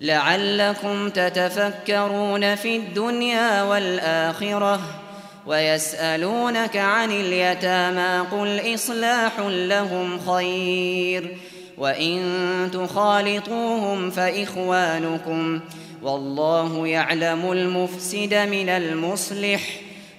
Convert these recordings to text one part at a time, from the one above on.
لعلكم تتفكرون في الدنيا والآخرة ويسألونك عن اليتامى قل إصلاح لهم خير وإن تخالطوهم فإخوانكم والله يعلم المفسد من المصلح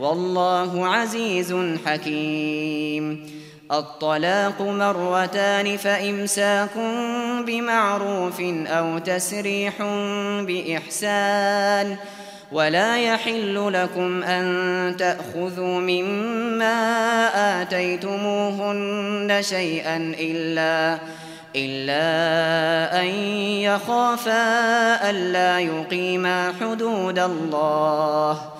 والله عزيز حكيم. الطلاق مرتان فإمساك بمعروف أو تسريح بإحسان. ولا يحل لكم أن تأخذوا مما آتيتموهن شيئا إلا إلا أن يخافا ألا يقيما حدود الله.